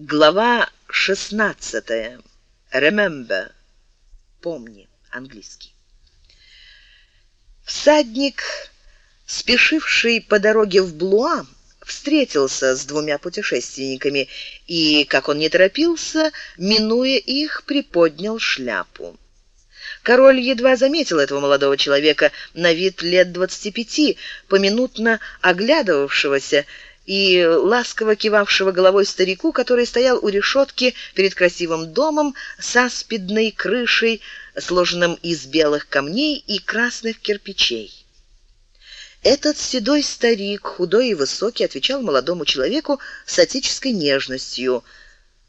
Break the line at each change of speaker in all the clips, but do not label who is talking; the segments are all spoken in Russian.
Глава 16. Remember. Помни. Английский. Всадник, спешивший по дороге в Блуа, встретился с двумя путешественниками и, как он не торопился, минуя их, приподнял шляпу. Король едва заметил этого молодого человека, на вид лет двадцати пяти, поминутно оглядывавшегося и ласково кивавшего головой старику, который стоял у решетки перед красивым домом со спидной крышей, сложенным из белых камней и красных кирпичей. Этот седой старик, худой и высокий, отвечал молодому человеку с отеческой нежностью.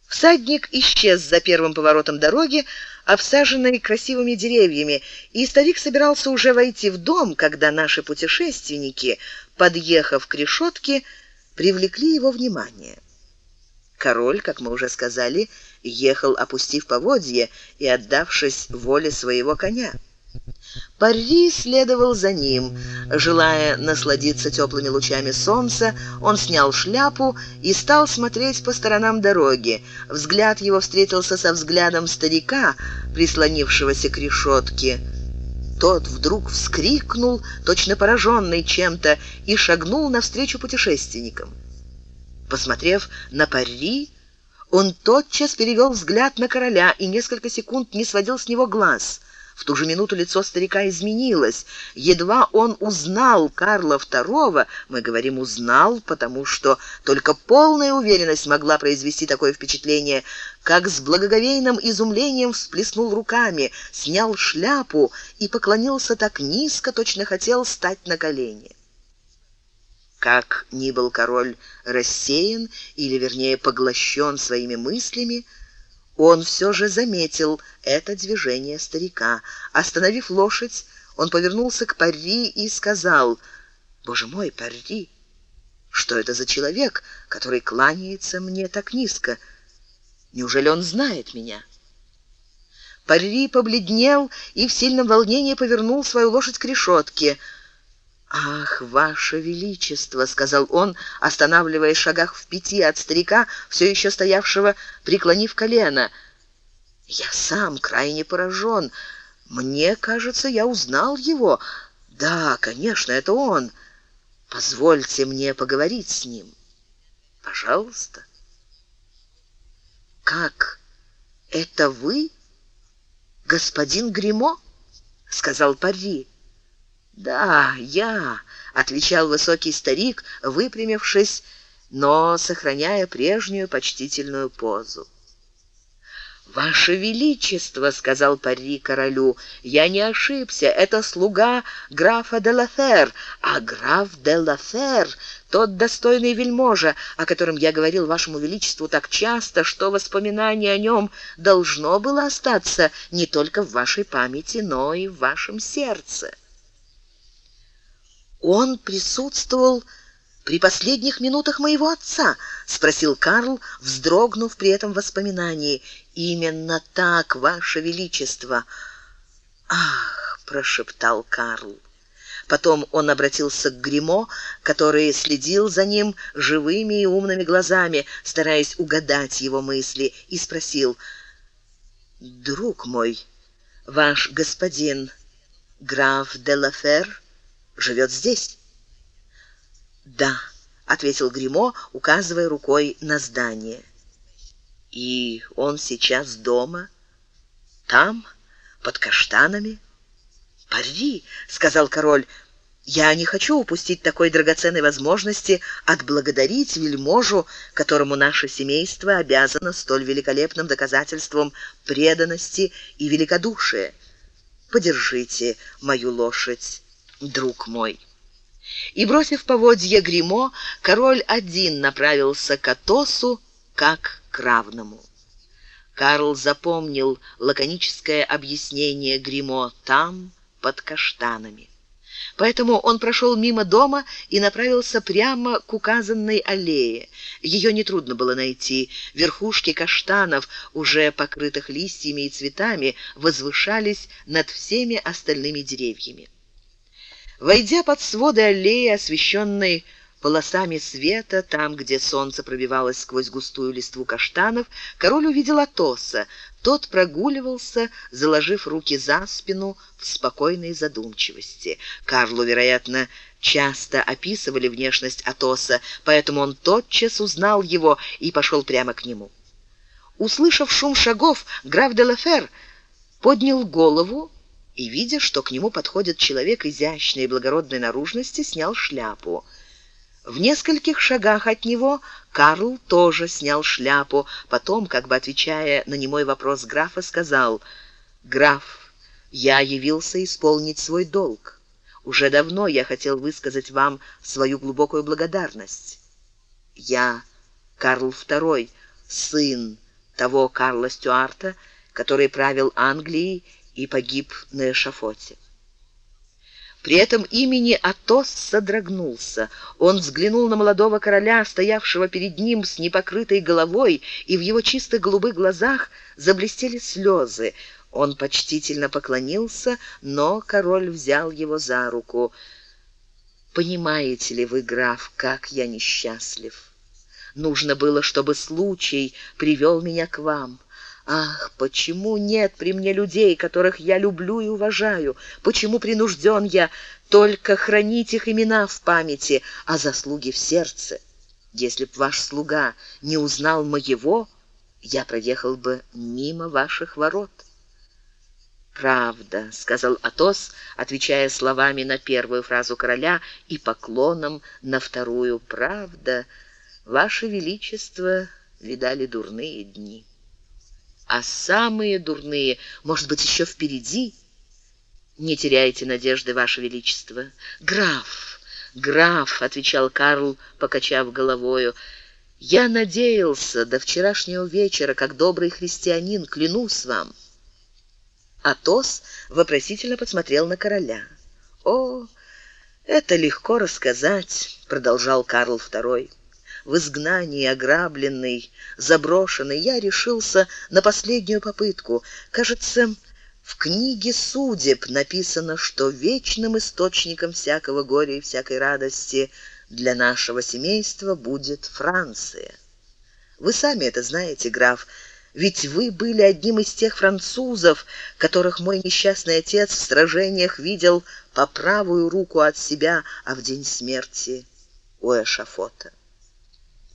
Всадник исчез за первым поворотом дороги, обсаженной красивыми деревьями, и старик собирался уже войти в дом, когда наши путешественники, подъехав к решетке, привлекли его внимание. Король, как мы уже сказали, ехал, опустив поводья и отдавшись воле своего коня. Парри следовал за ним. Желая насладиться теплыми лучами солнца, он снял шляпу и стал смотреть по сторонам дороги. Взгляд его встретился со взглядом старика, прислонившегося к решетке. Тот вдруг вскрикнул, точно пораженный чем-то, и шагнул навстречу путешественникам. Посмотрев на Парри, он тотчас перевел взгляд на короля и несколько секунд не сводил с него глаз. В ту же минуту лицо старика изменилось. Едва он узнал Карла II, мы говорим «узнал», потому что только полная уверенность могла произвести такое впечатление, как с благоговейным изумлением всплеснул руками, снял шляпу и поклонился так низко, точно хотел стать на колени. Как ни был король рассеян, или вернее поглощен своими мыслями, он все же заметил это движение старика. Остановив лошадь, он повернулся к Парри и сказал: "Боже мой, Парри, что это за человек, который кланяется мне так низко? Неужели он знает меня?" Парри побледнел и в сильном волнении повернул свою лошадь к решетке. «Ах, ваше величество!» — сказал он, останавливаясь шагах в пяти от старика, все еще стоявшего, преклонив колено. «Я сам крайне поражен. Мне кажется, я узнал его. Да, конечно, это он. Позвольте мне поговорить с ним. Пожалуйста». «Как? Это вы, господин Гримо?» — сказал Парри. «Да, я», — отвечал высокий старик, выпрямившись, но сохраняя прежнюю почтительную позу. «Ваше Величество», — сказал Парри королю, — «я не ошибся, это слуга графа де Лафер, а граф де Лафер — тот достойный вельможа, о котором я говорил Вашему Величеству так часто, что воспоминание о нем должно было остаться не только в вашей памяти, но и в вашем сердце». Он присутствовал при последних минутах моего отца, спросил Карл, вздрогнув при этом воспоминании. Именно так, ваше величество. Ах, прошептал Карл. Потом он обратился к Гримо, который следил за ним живыми и умными глазами, стараясь угадать его мысли, и спросил: "Друг мой, ваш господин граф де Лафер живет здесь?» «Да», — ответил Гримо, указывая рукой на здание. «И он сейчас дома? Там, под каштанами?» «Пари», — сказал король, — «я не хочу упустить такой драгоценной возможности отблагодарить вельможу, которому наше семейство обязано столь великолепным доказательством преданности и великодушия. Подержите мою лошадь» друг мой. И бросив поводья гримо, король один направился к Атосу, как к равному. Карл запомнил лаконическое объяснение гримо там, под каштанами. Поэтому он прошел мимо дома и направился прямо к указанной аллее. Ее нетрудно было найти. Верхушки каштанов, уже покрытых листьями и цветами, возвышались над всеми остальными деревьями. Войдя под своды аллеи, освещенной полосами света, там, где солнце пробивалось сквозь густую листву каштанов, король увидел Атоса. Тот прогуливался, заложив руки за спину в спокойной задумчивости. Карлу, вероятно, часто описывали внешность Атоса, поэтому он тотчас узнал его и пошел прямо к нему. Услышав шум шагов, граф де Лафер поднял голову и, видя, что к нему подходит человек изящной и благородной наружности, снял шляпу. В нескольких шагах от него Карл тоже снял шляпу, потом, как бы отвечая на немой вопрос графа, сказал: "Граф, я явился исполнить свой долг. Уже давно я хотел высказать вам свою глубокую благодарность. Я Карл II, сын того Карла Стюарта, который правил Англией и погиб на эшафоте. При этом имени Атос содрогнулся. Он взглянул на молодого короля, стоявшего перед ним с непокрытой головой, и в его чистых голубых глазах заблестели слезы. Он почтительно поклонился, но король взял его за руку. «Понимаете ли вы, граф, как я несчастлив? Нужно было, чтобы случай привел меня к вам». Ах, почему нет при мне людей, которых я люблю и уважаю? Почему принужден я только хранить их имена в памяти, а заслуги в сердце? Если б ваш слуга не узнал моего, я проехал бы мимо ваших ворот. Правда, сказал Атос, отвечая словами на первую фразу короля и поклоном на вторую. Правда, ваше величество видали дурные дни а самые дурные, может быть, еще впереди. Не теряйте надежды, ваше величество. Граф, граф, отвечал Карл, покачав головою. Я надеялся до вчерашнего вечера, как добрый христианин, клянусь вам. Атос вопросительно посмотрел на короля. О, это легко рассказать, продолжал Карл II в изгнании, ограбленный, заброшенный, я решился на последнюю попытку. Кажется, в книге судеб написано, что вечным источником всякого горя и всякой радости для нашего семейства будет Франция. Вы сами это знаете, граф, ведь вы были одним из тех французов, которых мой несчастный отец в сражениях видел по правую руку от себя, а в день смерти у эшафота.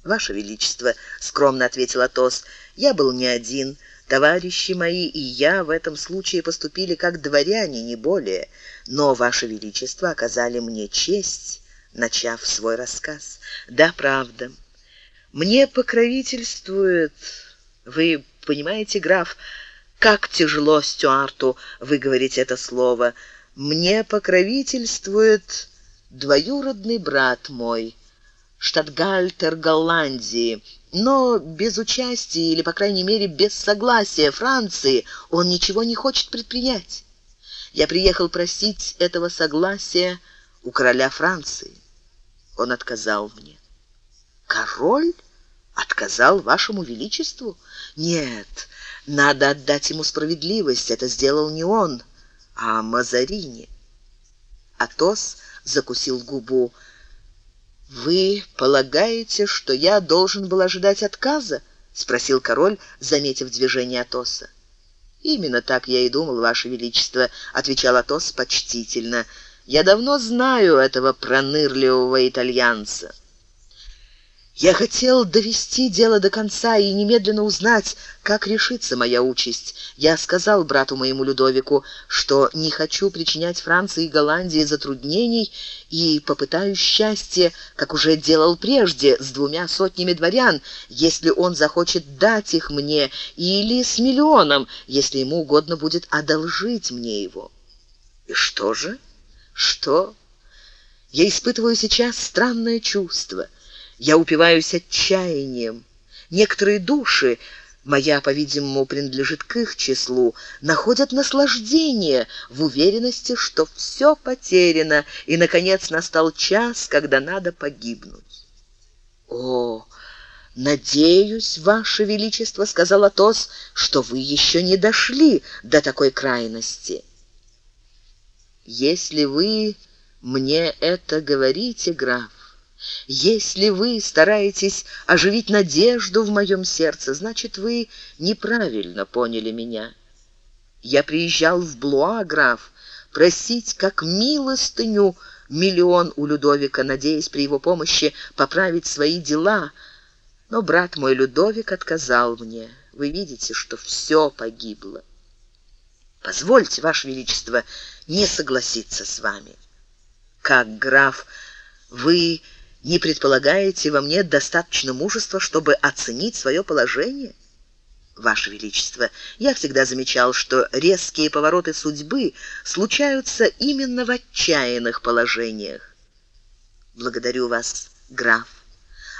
Ваше величество, скромно ответил Атос. Я был не один. Товарищи мои и я в этом случае поступили как дворяне, не более. Но ваше величество оказали мне честь, начав свой рассказ. Да, правда. Мне покровительствует Вы понимаете, граф, как тяжело Стюарту выговорить это слово. Мне покровительствует двоюродный брат мой штатгальтер Голландии, но без участия или, по крайней мере, без согласия Франции он ничего не хочет предпринять. Я приехал просить этого согласия у короля Франции. Он отказал мне. Король отказал вашему величеству? Нет, надо отдать ему справедливость. Это сделал не он, а Мазарини. Атос закусил губу. Вы полагаете, что я должен был ожидать отказа? спросил король, заметив движение Атоса. Именно так я и думал, ваше величество, отвечал Атос почтительно. Я давно знаю этого пронырливого итальянца. Я хотел довести дело до конца и немедленно узнать, как решится моя участь. Я сказал брату моему Людовику, что не хочу причинять Франции и Голландии затруднений и попытаюсь счастье, как уже делал прежде с двумя сотнями дворян, если он захочет дать их мне, или с миллионом, если ему угодно будет одолжить мне его. И что же? Что? Я испытываю сейчас странное чувство. Я упиваюсь отчаянием. Некоторые души, моя, по-видимому, принадлежит к их числу, находят наслаждение в уверенности, что все потеряно, и наконец настал час, когда надо погибнуть. О, надеюсь, ваше величество, сказал Атос, что вы еще не дошли до такой крайности. Если вы мне это говорите, граф, Если вы стараетесь оживить надежду в моем сердце, значит, вы неправильно поняли меня. Я приезжал в Блуа, граф, просить как милостыню миллион у Людовика, надеясь при его помощи поправить свои дела. Но брат мой Людовик отказал мне. Вы видите, что все погибло. Позвольте, ваше величество, не согласиться с вами. Как граф, вы не предполагаете во мне достаточно мужества, чтобы оценить свое положение? Ваше величество, я всегда замечал, что резкие повороты судьбы случаются именно в отчаянных положениях. Благодарю вас, граф.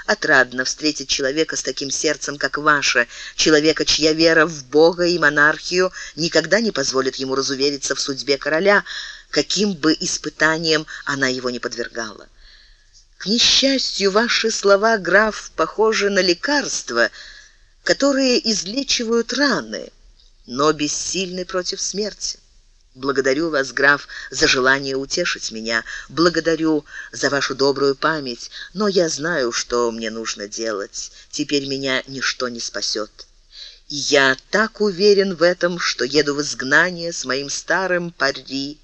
Отрадно встретить человека с таким сердцем, как ваше, человека, чья вера в Бога и монархию никогда не позволит ему разувериться в судьбе короля, каким бы испытанием она его не подвергала. К несчастью, ваши слова, граф, похожи на лекарства, которые излечивают раны, но бессильны против смерти. Благодарю вас, граф, за желание утешить меня. Благодарю за вашу добрую память, но я знаю, что мне нужно делать. Теперь меня ничто не спасет. Я так уверен в этом, что еду в изгнание с моим старым пари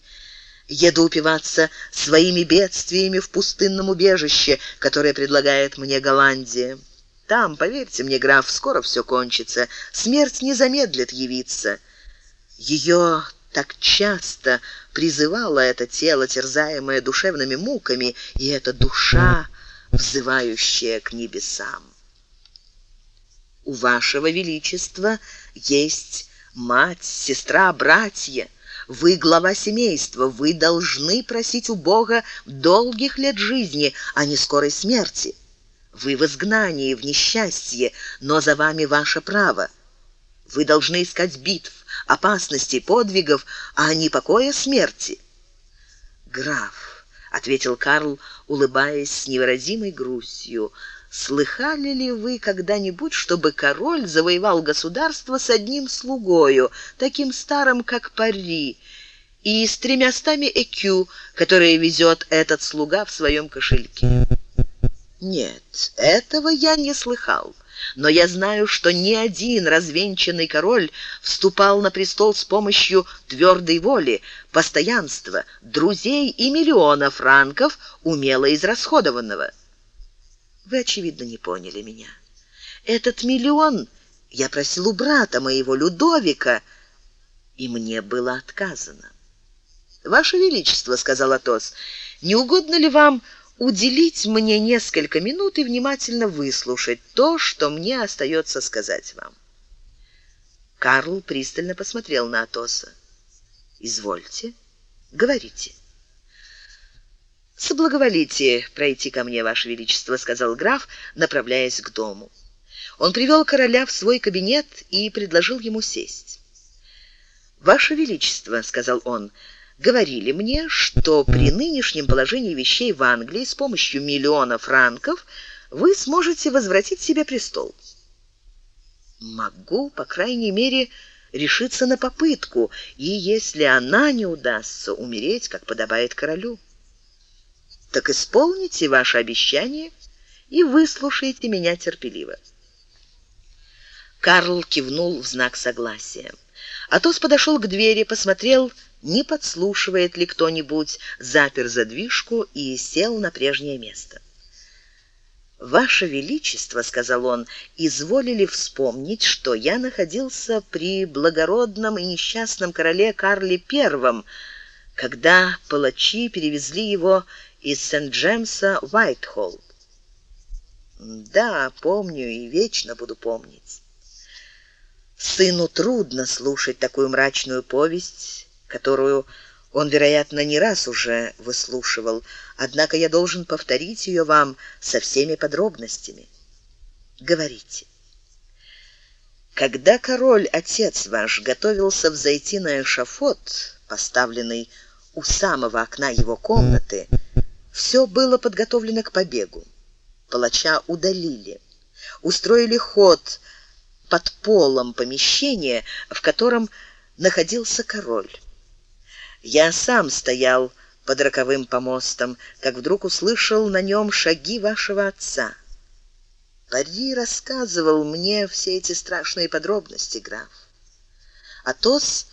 Еду упиваться своими бедствиями в пустынном убежище, которое предлагает мне Голландия. Там, поверьте мне, граф, скоро все кончится. Смерть не замедлит явиться. Ее так часто призывало это тело, терзаемое душевными муками, и эта душа, взывающая к небесам. У вашего величества есть мать, сестра, братья. Вы глава семейства, вы должны просить у Бога долгих лет жизни, а не скорой смерти. Вы в изгнании, в несчастье, но за вами ваше право. Вы должны искать битв, опасностей, подвигов, а не покоя смерти. Граф, ответил Карл, улыбаясь с невыразимой грустью. Слыхали ли вы когда-нибудь, чтобы король завоевал государство с одним слугою, таким старым, как Пари, и с тремястами экю, которые везет этот слуга в своем кошельке? Нет, этого я не слыхал. Но я знаю, что ни один развенчанный король вступал на престол с помощью твердой воли, постоянства, друзей и миллиона франков, умело израсходованного. Вы, очевидно, не поняли меня. Этот миллион я просил у брата моего Людовика, и мне было отказано. Ваше величество, сказал Атос, не угодно ли вам уделить мне несколько минут и внимательно выслушать то, что мне остается сказать вам? Карл пристально посмотрел на Атоса. Извольте, говорите. Соблаговолите пройти ко мне, ваше величество, сказал граф, направляясь к дому. Он привел короля в свой кабинет и предложил ему сесть. Ваше величество, сказал он, говорили мне, что при нынешнем положении вещей в Англии с помощью миллиона франков вы сможете возвратить себе престол. Могу, по крайней мере, решиться на попытку, и если она не удастся, умереть, как подобает королю. Так исполните ваше обещание и выслушайте меня терпеливо. Карл кивнул в знак согласия. Атос подошел к двери, посмотрел, не подслушивает ли кто-нибудь, запер задвижку и сел на прежнее место. Ваше величество, сказал он, изволили вспомнить, что я находился при благородном и несчастном короле Карле I, когда палачи перевезли его из Сент-Джемса в Уайтхолл. Да, помню и вечно буду помнить. Сыну трудно слушать такую мрачную повесть, которую он, вероятно, не раз уже выслушивал, однако я должен повторить ее вам со всеми подробностями. Говорите. Когда король отец ваш готовился взойти на эшафот, поставленный у самого окна его комнаты, все было подготовлено к побегу. Палача удалили, устроили ход под полом помещения, в котором находился король. Я сам стоял под роковым помостом, как вдруг услышал на нем шаги вашего отца. Пари рассказывал мне все эти страшные подробности, граф. Атос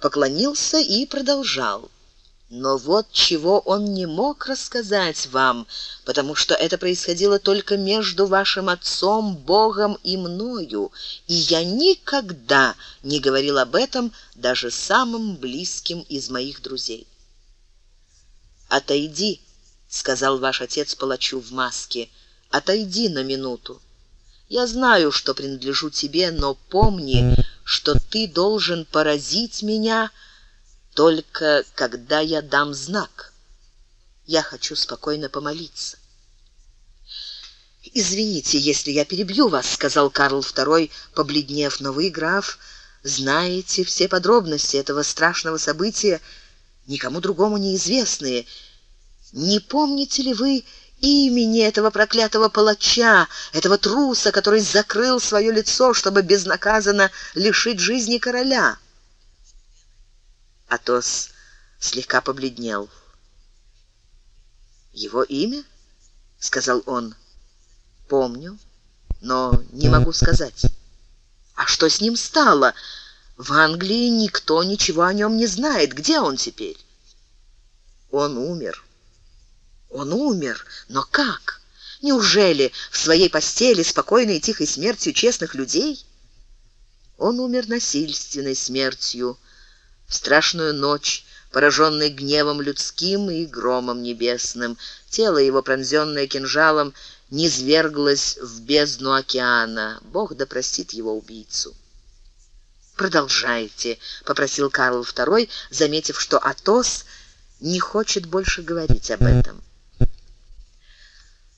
поклонился и продолжал: но вот чего он не мог рассказать вам, потому что это происходило только между вашим отцом, Богом и мною, и я никогда не говорил об этом даже самым близким из моих друзей. Отойди, сказал ваш отец палачу в маске. Отойди на минуту. Я знаю, что принадлежу тебе, но помни, что ты должен поразить меня только когда я дам знак. Я хочу спокойно помолиться. Извините, если я перебью вас, сказал Карл II, побледнев, но вы, граф, знаете все подробности этого страшного события, никому другому неизвестные. Не помните ли вы имени этого проклятого палача, этого труса, который закрыл свое лицо, чтобы безнаказанно лишить жизни короля? Атос слегка побледнел. Его имя? сказал он. Помню, но не могу сказать. А что с ним стало? В Англии никто ничего о нем не знает. Где он теперь? Он умер. Он умер, но как? Неужели в своей постели спокойной и тихой смертью честных людей? Он умер насильственной смертью в страшную ночь, пораженный гневом людским и громом небесным. Тело его, пронзенное кинжалом, низверглось в бездну океана. Бог да простит его убийцу. Продолжайте, попросил Карл II, заметив, что Атос не хочет больше говорить об этом.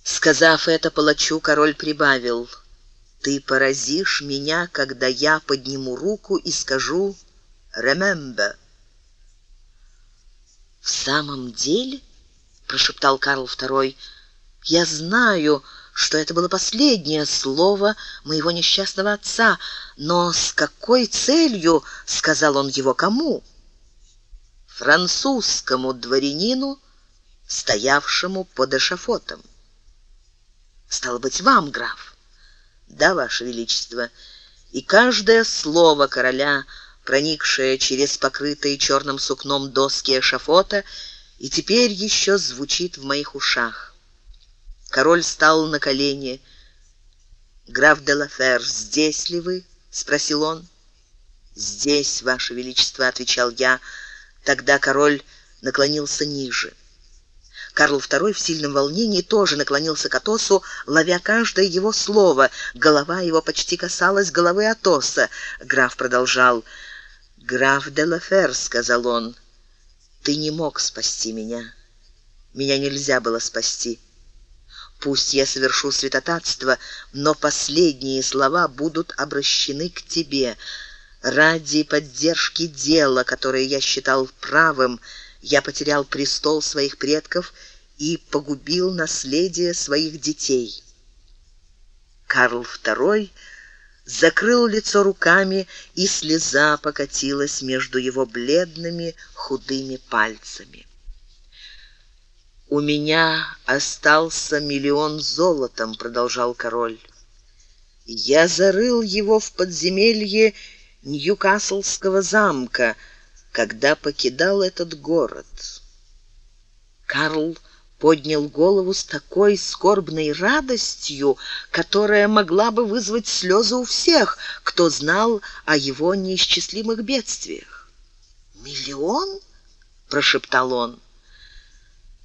Сказав это палачу, король прибавил: Ты поразишь меня, когда я подниму руку и скажу Remember. В самом деле, прошептал Карл II, я знаю, что это было последнее слово моего несчастного отца, но с какой целью, сказал он его кому? Французскому дворянину, стоявшему под эшафотом. Стало быть, вам, граф. Да, ваше величество. И каждое слово короля проникшая через покрытые черным сукном доски эшафота, и теперь еще звучит в моих ушах. Король стал на колени. Граф де Лафер, здесь ли вы? спросил он. Здесь, ваше величество, отвечал я. Тогда король наклонился ниже. Карл II в сильном волнении тоже наклонился к Атосу, ловя каждое его слово. Голова его почти касалась головы Атоса. Граф продолжал: Граф де Лафер, сказал он, ты не мог спасти меня. Меня нельзя было спасти. Пусть я совершу святотатство, но последние слова будут обращены к тебе. Ради поддержки дела, которое я считал правым, я потерял престол своих предков и погубил наследие своих детей. Карл II закрыл лицо руками, и слеза покатилась между его бледными худыми пальцами. У меня остался миллион золотом, продолжал король. Я зарыл его в подземелье Ньюкаслского замка, когда покидал этот город. Карл поднял голову с такой скорбной радостью, которая могла бы вызвать слезы у всех, кто знал о его неисчислимых бедствиях. Миллион, прошептал он.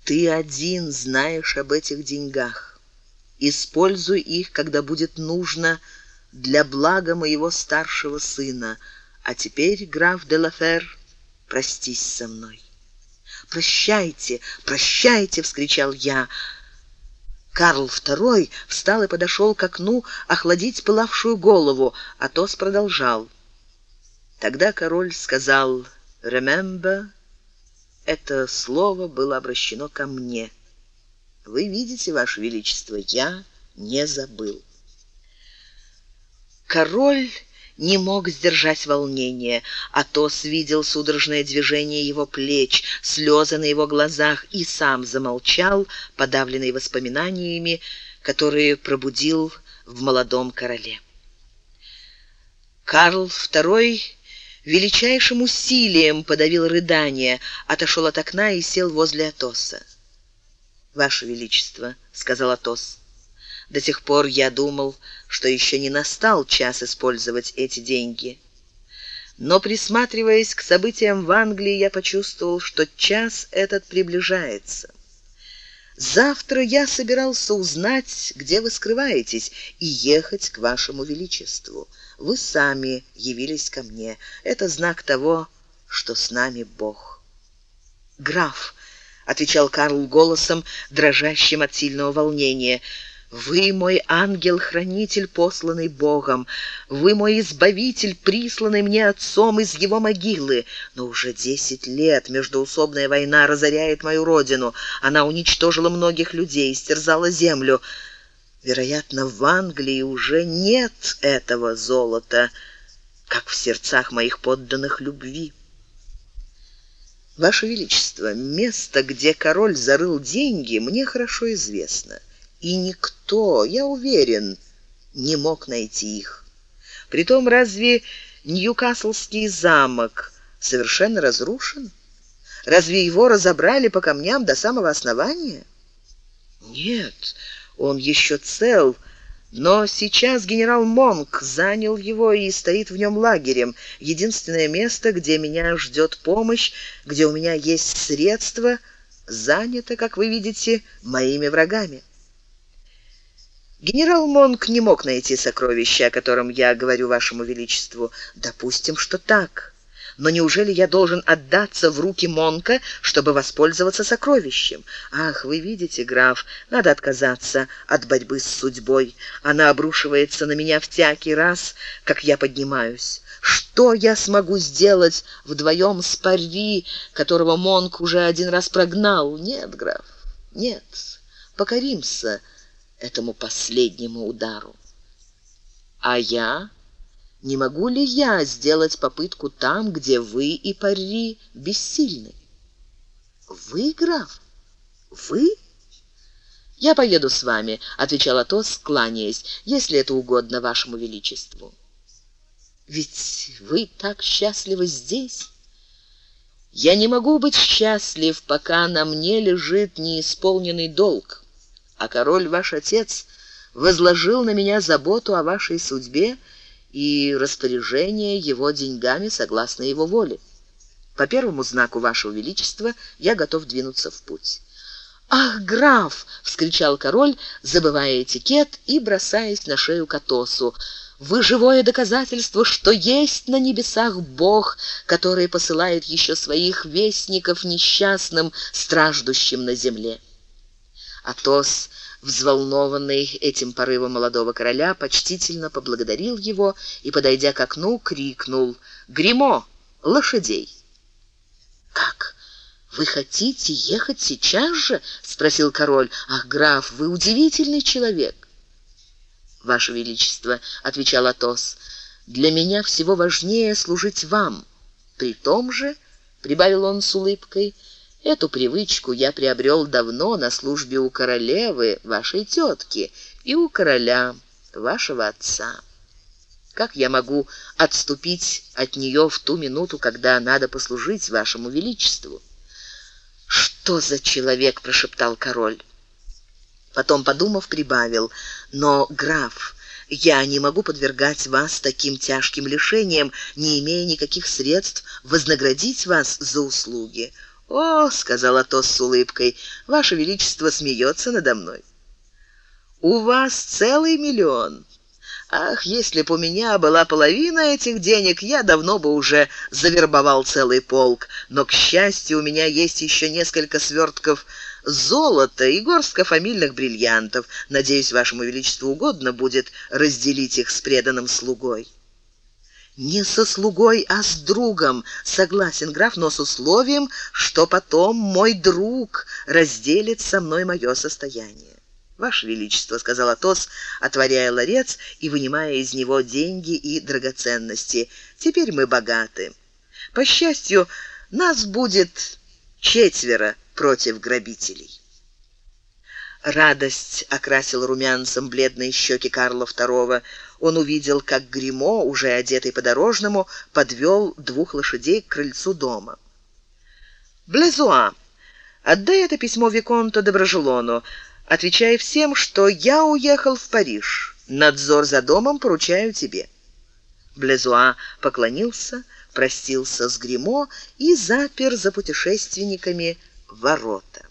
Ты один знаешь об этих деньгах. Используй их, когда будет нужно для блага моего старшего сына. А теперь, граф де Лафер, простись со мной. Прощайте, прощайте, вскричал я. Карл II встал и подошел к окну охладить пылавшую голову, а Тос продолжал. Тогда король сказал: "Remember". Это слово было обращено ко мне. Вы видите, ваше величество, я не забыл. Король не мог сдержать волнения. Атос видел судорожное движение его плеч, слезы на его глазах и сам замолчал, подавленный воспоминаниями, которые пробудил в молодом короле. Карл II величайшим усилием подавил рыдание, отошел от окна и сел возле Атоса. «Ваше Величество», — сказал Атос, — «до сих пор я думал, что еще не настал час использовать эти деньги». Но присматриваясь к событиям в Англии, я почувствовал, что час этот приближается. Завтра я собирался узнать, где вы скрываетесь, и ехать к вашему величеству. Вы сами явились ко мне. Это знак того, что с нами Бог. Граф, отвечал Карл голосом, дрожащим от сильного волнения. Вы мой ангел-хранитель, посланный Богом. Вы мой избавитель, присланный мне отцом из его могилы. Но уже десять лет междоусобная война разоряет мою родину. Она уничтожила многих людей, стерзала землю. Вероятно, в Англии уже нет этого золота, как в сердцах моих подданных любви. Ваше величество, место, где король зарыл деньги, мне хорошо известно, и никто, я уверен, не мог найти их. Притом разве Ньюкаслский замок совершенно разрушен? Разве его разобрали по камням до самого основания? Нет, он еще цел, но сейчас генерал Монк занял его и стоит в нем лагерем. Единственное место, где меня ждет помощь, где у меня есть средства, занято, как вы видите, моими врагами. Генерал Монк не мог найти сокровища, о котором я говорю вашему величеству. Допустим, что так. Но неужели я должен отдаться в руки Монка, чтобы воспользоваться сокровищем? Ах, вы видите, граф, надо отказаться от борьбы с судьбой. Она обрушивается на меня всякий раз, как я поднимаюсь. Что я смогу сделать вдвоем с Парри, которого Монк уже один раз прогнал? Нет, граф, нет. Покоримся этому последнему удару. А я не могу ли я сделать попытку там, где вы и Парри бессильны? Вы, граф? Вы? Я поеду с вами, отвечал Атос, кланяясь, если это угодно вашему величеству. Ведь вы так счастливы здесь. Я не могу быть счастлив, пока на мне лежит неисполненный долг. А король ваш отец возложил на меня заботу о вашей судьбе и распоряжение его деньгами согласно его воле. По первому знаку вашего величества я готов двинуться в путь. Ах, граф, вскричал король, забывая этикет и бросаясь на шею Катосу. Вы живое доказательство, что есть на небесах Бог, который посылает еще своих вестников несчастным, страждущим на земле. Атос взволнованный этим порывом молодого короля, почтительно поблагодарил его и, подойдя к окну, крикнул: "Гримо, лошадей!" Как? Вы хотите ехать сейчас же? спросил король. Ах, граф, вы удивительный человек. Ваше величество, отвечал Атос. Для меня всего важнее служить вам. При том же, прибавил он с улыбкой, Эту привычку я приобрел давно на службе у королевы, вашей тетки, и у короля, вашего отца. Как я могу отступить от нее в ту минуту, когда надо послужить вашему величеству? Что за человек, прошептал король. Потом, подумав, прибавил: "Но граф, я не могу подвергать вас таким тяжким лишениям, не имея никаких средств вознаградить вас за услуги. О, сказала Атос с улыбкой, ваше величество смеется надо мной. У вас целый миллион. Ах, если бы у меня была половина этих денег, я давно бы уже завербовал целый полк. Но к счастью, у меня есть еще несколько свертков золота и горстка фамильных бриллиантов. Надеюсь, вашему величеству угодно будет разделить их с преданным слугой. Не со слугой, а с другом. Согласен, граф, но с условием, что потом мой друг разделит со мной мое состояние. Ваше величество, сказал Атос, отворяя ларец и вынимая из него деньги и драгоценности. Теперь мы богаты. По счастью, нас будет четверо против грабителей. Радость окрасила румянцем бледные щеки Карла II. Он увидел, как Гримо, уже одетый по-дорожному, подвел двух лошадей к крыльцу дома. Блезуа, отдай это письмо виконту Доброжелону, отвечая всем, что я уехал в Париж. Надзор за домом поручаю тебе. Блезуа поклонился, простился с Гримо и запер за путешественниками ворота.